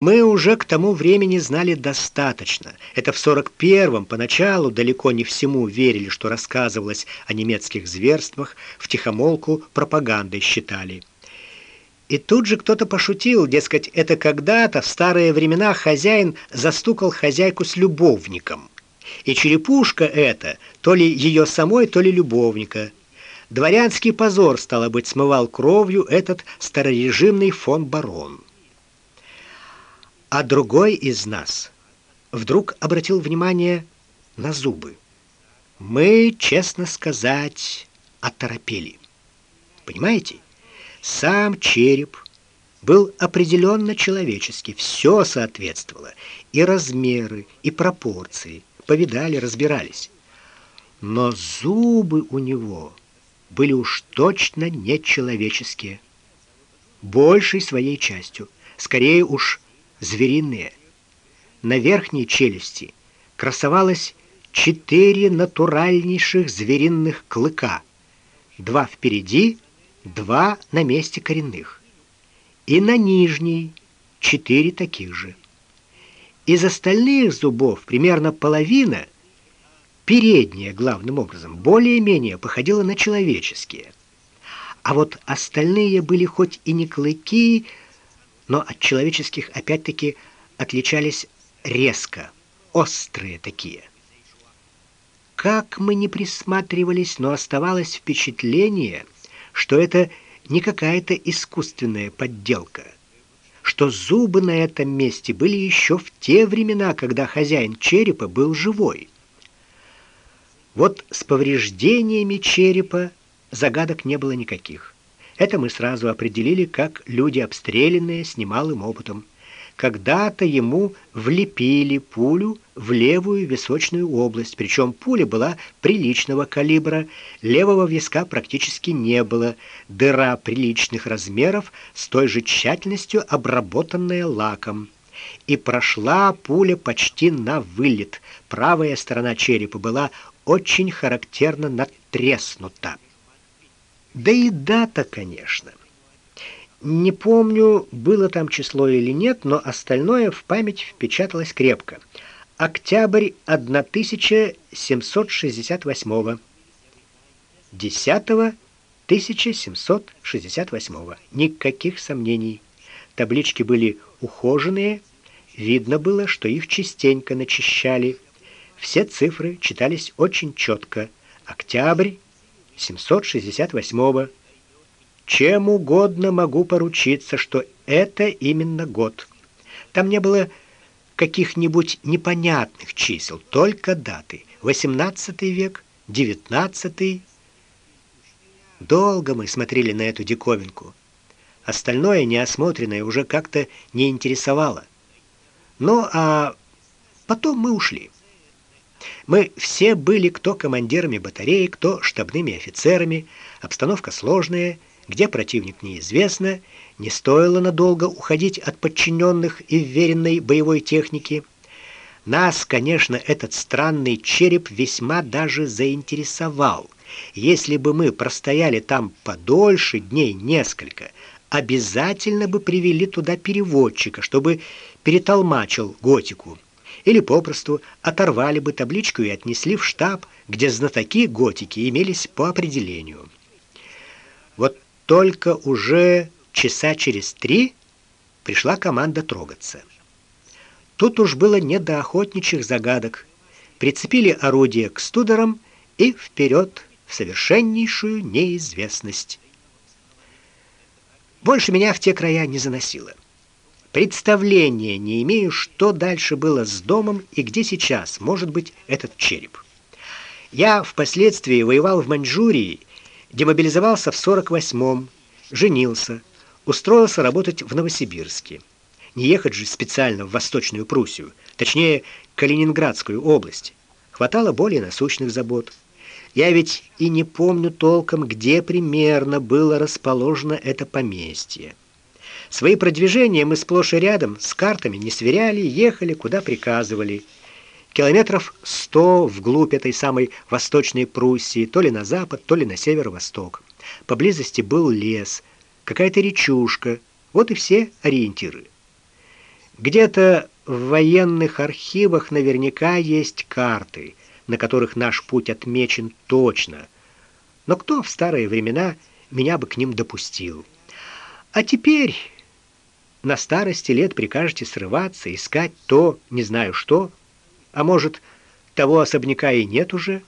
Мы уже к тому времени знали достаточно. Это в 41-м поначалу далеко не всему верили, что рассказывалось о немецких зверствах, в тихомолку пропагандой считали. И тут же кто-то пошутил, дескать, это когда-то в старые времена хозяин застукал хозяйку с любовником. И черепушка эта, то ли ее самой, то ли любовника. Дворянский позор стало быть смывал кровью этот старорежимный фон барон. А другой из нас вдруг обратил внимание на зубы. Мы, честно сказать, оторопели. Понимаете? Сам череп был определенно человеческий, все соответствовало, и размеры, и пропорции. Повидали, разбирались. Но зубы у него были уж точно не человеческие. Большей своей частью, скорее уж звериные. На верхней челюсти красовалось четыре натуральнейших звериных клыка. Два впереди, два на месте коренных. И на нижней четыре таких же. Из остальных зубов примерно половина, передняя главным образом, более-менее походила на человеческие. А вот остальные были хоть и не клыки, но от человеческих опять-таки отличались резко, острые такие. Как мы не присматривались, но оставалось впечатление, что это не какая-то искусственная подделка, что зубы на этом месте были еще в те времена, когда хозяин черепа был живой. Вот с повреждениями черепа загадок не было никаких. Это мы сразу определили как люди обстрелянные с немалым опытом. Когда-то ему влепили пулю в левую височную область, причем пуля была приличного калибра, левого виска практически не было, дыра приличных размеров, с той же тщательностью обработанная лаком. И прошла пуля почти на вылет. Правая сторона черепа была очень характерно надтреснута. Да и дата, конечно. Не помню, было там число или нет, но остальное в память впечаталось крепко. Октябрь 1768 -го. 10 1768 -го. Никаких сомнений. Таблички были ухоженные, видно было, что их частенько начищали. Все цифры читались очень четко. Октябрь 768-го. Чем угодно могу поручиться, что это именно год. Там не было каких-нибудь непонятных чисел, только даты. 18 век, 19 Долго мы смотрели на эту диковинку. Остальное неосмотренное уже как-то не интересовало. Ну а потом мы ушли. Мы все были кто командирами батареи, кто штабными офицерами. Обстановка сложная, где противник неизвестно, не стоило надолго уходить от подчиненных и вверенной боевой техники. Нас, конечно, этот странный череп весьма даже заинтересовал. Если бы мы простояли там подольше, дней несколько, обязательно бы привели туда переводчика, чтобы перетолмачил готику или попросту оторвали бы табличку и отнесли в штаб, где знатоки готики имелись по определению. Вот только уже часа через три пришла команда трогаться. Тут уж было не до охотничьих загадок. Прицепили орудие к студерам и вперед в совершеннейшую неизвестность. Больше меня в те края не заносило. Представления не имею, что дальше было с домом и где сейчас может быть этот череп. Я впоследствии воевал в Маньчжурии, демобилизовался в 48-м, женился, устроился работать в Новосибирске. Не ехать же специально в Восточную Пруссию, точнее, Калининградскую область. Хватало более насущных забот. Я ведь и не помню толком, где примерно было расположено это поместье. Свои продвижения мы сплошь и рядом с картами не сверяли, ехали куда приказывали. Километров сто вглубь этой самой Восточной Пруссии, то ли на запад, то ли на северо-восток. Поблизости был лес, какая-то речушка. Вот и все ориентиры. Где-то в военных архивах наверняка есть карты, на которых наш путь отмечен точно. Но кто в старые времена меня бы к ним допустил? А теперь на старости лет прикажете срываться, искать то, не знаю что, а может, того особняка и нет уже?